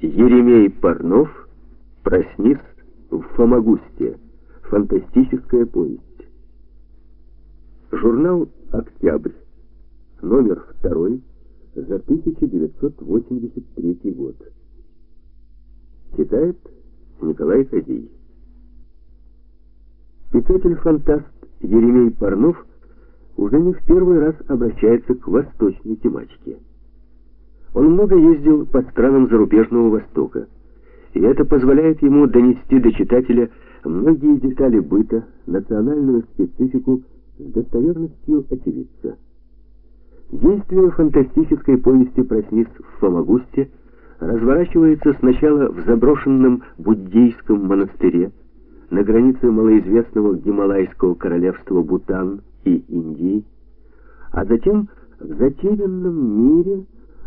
Еремей Парнов «Проснись в Фомагусте. Фантастическая повесть». Журнал «Октябрь», номер второй, за 1983 год. Читает Николай Кадий. Писатель-фантаст Еремей Парнов уже не в первый раз обращается к восточной тематике. Он много ездил по странам зарубежного Востока, и это позволяет ему донести до читателя многие детали быта, национальную специфику с достоверностью очевидца. Действие фантастической повести «Проснись в Фомагусте» разворачивается сначала в заброшенном буддийском монастыре на границе малоизвестного гималайского королевства Бутан и Индии, а затем в затерянном мире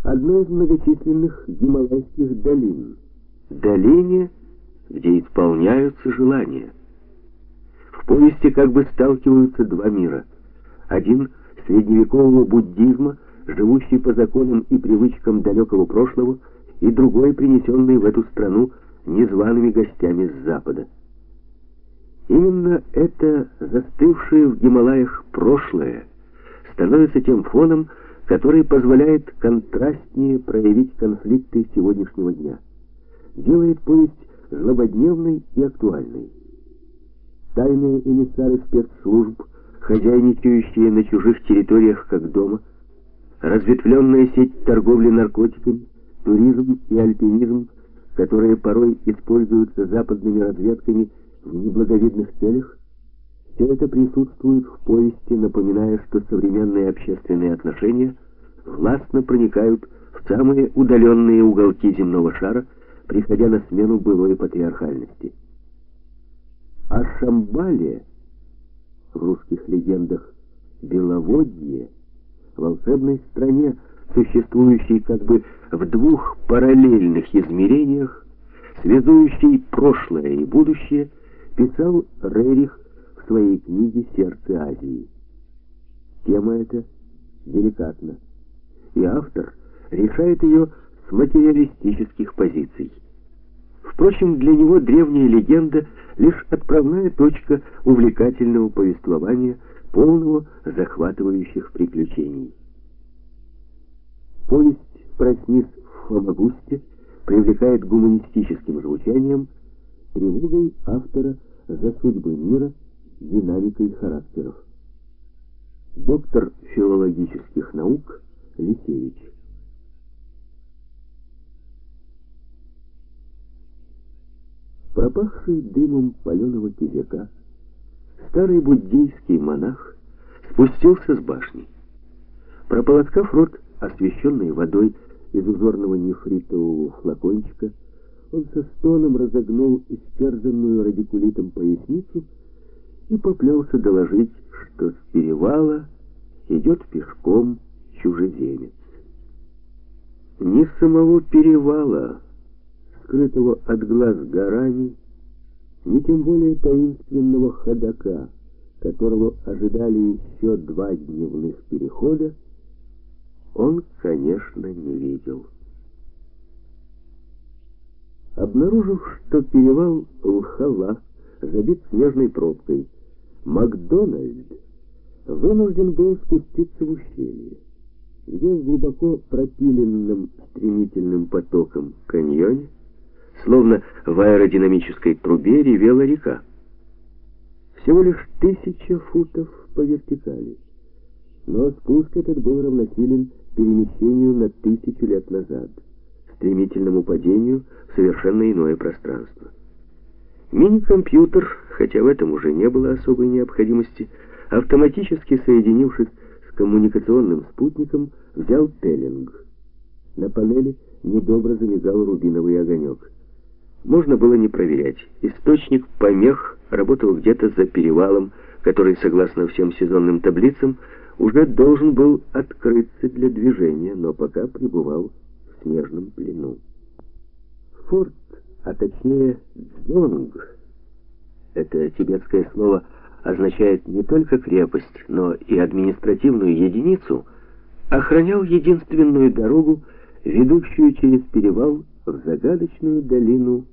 одной из многочисленных гималайских долин. Долине, где исполняются желания. В повести как бы сталкиваются два мира. Один — средневекового буддизма, живущий по законам и привычкам далекого прошлого, и другой, принесенный в эту страну незваными гостями с Запада. Именно это застывшее в Гималаях прошлое становится тем фоном, который позволяет контрастнее проявить конфликты сегодняшнего дня. Делает повесть злободневной и актуальной. Тайные эмиссары спецслужб, хозяйничающие на чужих территориях как дома, разветвленная сеть торговли наркотиками, туризм и альпинизм, которые порой используются западными разведками в неблаговидных целях, все это присутствует в повести, напоминая, что современные общественные отношения властно проникают в самые удаленные уголки земного шара, приходя на смену былой патриархальности. А Шамбале в русских легендах Беловодье, волшебной стране, существующей как бы в двух параллельных измерениях, связующей прошлое и будущее, писал Рерих своей книге «Сердце Азии». Тема эта деликатна, и автор решает ее с материалистических позиций. Впрочем, для него древняя легенда — лишь отправная точка увлекательного повествования, полного захватывающих приключений. Повесть «Проснись в Фомагусте» привлекает гуманистическим звучанием, тревогой автора за судьбы мира — динамикой характеров. Доктор филологических наук Лисевич. Пропахший дымом паленого кизяка, старый буддийский монах спустился с башни. Прополоскав рот, освещенный водой из узорного нефритового флакончика, он со стоном разогнул истерзанную радикулитом поясницу и поплелся доложить, что с перевала идет пешком чужеземец. Ни самого перевала, скрытого от глаз горами, ни тем более таинственного ходока, которого ожидали еще два дневных перехода, он, конечно, не видел. Обнаружив, что перевал Лхала забит снежной пробкой, Макдональд вынужден был спуститься в ущелье, где в глубоко пропиленном стремительным потоком каньоне, словно в аэродинамической трубе, ревела река. Всего лишь тысяча футов по вертикали, но спуск этот был равносилен перемещению на тысячу лет назад, стремительному падению в совершенно иное пространство. Мини-компьютер, хотя в этом уже не было особой необходимости, автоматически соединившись с коммуникационным спутником, взял теллинг. На панели недобро замигал рубиновый огонек. Можно было не проверять. Источник помех работал где-то за перевалом, который, согласно всем сезонным таблицам, уже должен был открыться для движения, но пока пребывал в снежном плену. Форт а точнее «дзонг». Это тибетское слово означает не только крепость, но и административную единицу, охранял единственную дорогу, ведущую через перевал в загадочную долину